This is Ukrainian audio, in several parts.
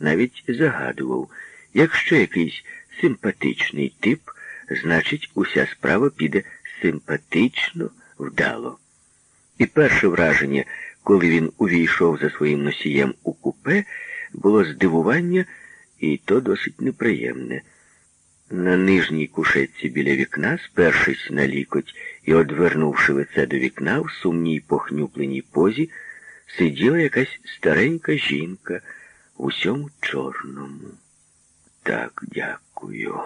навіть загадував, якщо якийсь симпатичний тип, значить, уся справа піде симпатично, вдало. І перше враження, коли він увійшов за своїм носієм у купе, було здивування, і то досить неприємне. На нижній кушетці біля вікна, спершись на лікоть і одвернувши лице до вікна, в сумній похнюпленій позі, сиділа якась старенька жінка усьому чорному. Так, дякую,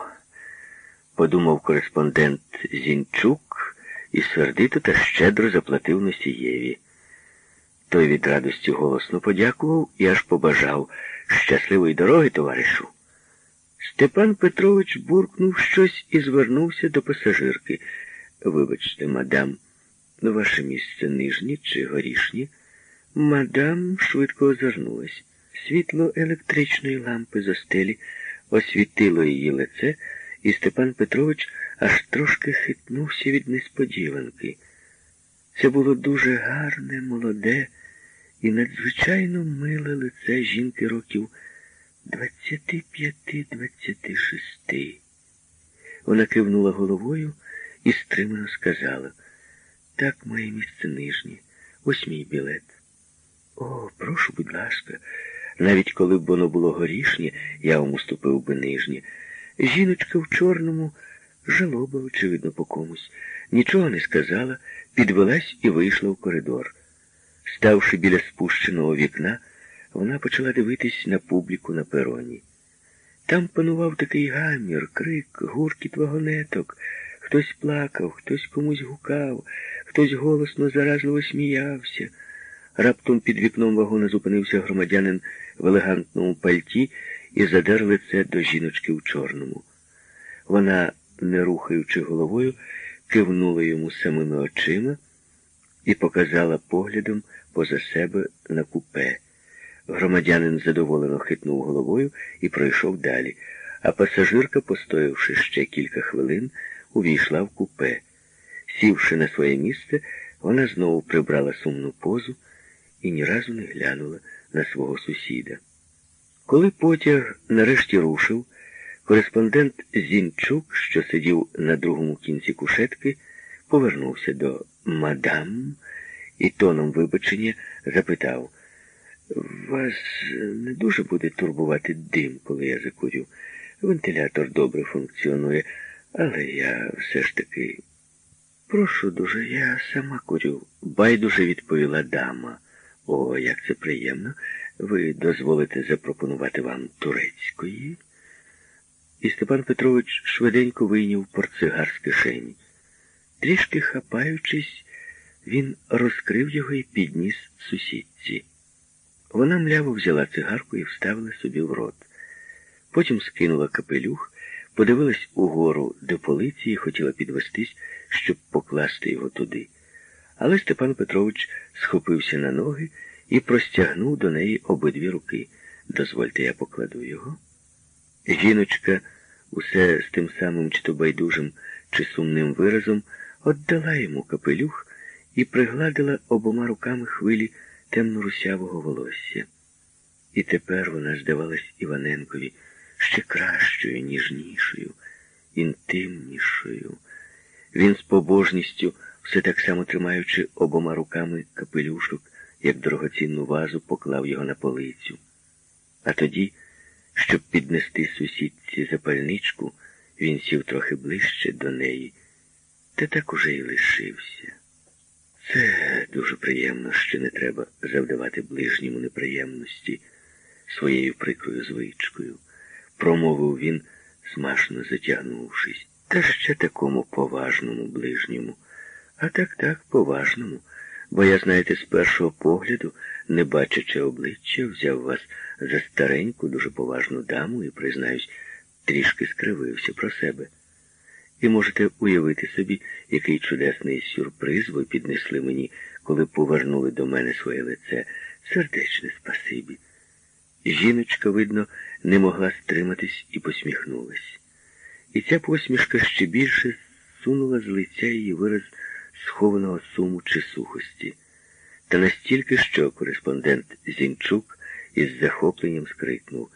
подумав кореспондент Зінчук і сердито та щедро заплатив носієві. Той від радості голосно подякував і аж побажав щасливої дороги, товаришу. Степан Петрович буркнув щось і звернувся до пасажирки. Вибачте, мадам, ваше місце нижнє чи горішнє? Мадам швидко озирнулась. Світло електричної лампи за стелі освітило її лице, і Степан Петрович аж трошки хитнувся від несподіванки. Це було дуже гарне, молоде і надзвичайно миле лице жінки років двадцяти п'яти, двадцяти шести. Вона кивнула головою і стримано сказала, так, моє місце нижнє, ось мій білет. О, прошу, будь ласка, навіть коли б воно було горішнє, я вам уступив би нижнє. Жіночка в чорному жалоба, очевидно, по комусь, нічого не сказала, підвелась і вийшла в коридор. Ставши біля спущеного вікна, вона почала дивитись на публіку на пероні. Там панував такий гамір, крик, гуркіт вагонеток. Хтось плакав, хтось комусь гукав, хтось голосно заразливо сміявся. Раптом під вікном вагона зупинився громадянин в елегантному пальті і задер лице до жіночки в чорному. Вона, не рухаючи головою, кивнула йому самими очима і показала поглядом поза себе на купе. Громадянин задоволено хитнув головою і пройшов далі, а пасажирка, постоявши ще кілька хвилин, увійшла в купе. Сівши на своє місце, вона знову прибрала сумну позу і ні разу не глянула на свого сусіда. Коли потяг нарешті рушив, кореспондент Зінчук, що сидів на другому кінці кушетки, повернувся до мадам і тоном вибачення запитав, вас не дуже буде турбувати дим, коли я закурю. Вентилятор добре функціонує, але я все ж таки. Прошу дуже, я сама курю, байдуже відповіла дама. О, як це приємно. Ви дозволите запропонувати вам турецької? І Степан Петрович швиденько вийняв портсигар з кишені. Трішки хапаючись, він розкрив його і підніс сусідці. Вона мляво взяла цигарку і вставила собі в рот. Потім скинула капелюх, подивилась угору до полиці і хотіла підвестись, щоб покласти його туди. Але Степан Петрович схопився на ноги і простягнув до неї обидві руки. Дозвольте, я покладу його. Жіночка, усе з тим самим чи то байдужим, чи сумним виразом, отдала йому капелюх і пригладила обома руками хвилі темно-русявого волосся. І тепер вона здавалась Іваненкові ще кращою, ніжнішою, інтимнішою. Він з побожністю, все так само тримаючи обома руками капелюшок, як дорогоцінну вазу, поклав його на полицю. А тоді, щоб піднести сусідці запальничку, він сів трохи ближче до неї, та так уже й лишився. Це дуже приємно, що не треба завдавати ближньому неприємності своєю прикрою звичкою, промовив він, смашно затягнувшись. Та ще такому поважному ближньому. А так так, поважному. Бо я, знаєте, з першого погляду, не бачачи обличчя, взяв вас за стареньку, дуже поважну даму і, признаюсь, трішки скривився про себе. І можете уявити собі, який чудесний сюрприз ви піднесли мені, коли повернули до мене своє лице. Сердечне спасибі. Жіночка, видно, не могла стриматись і посміхнулась. І ця посмішка ще більше сунула з лиця її вираз схованого суму чи сухості. Та настільки, що кореспондент Зінчук із захопленням скрикнув.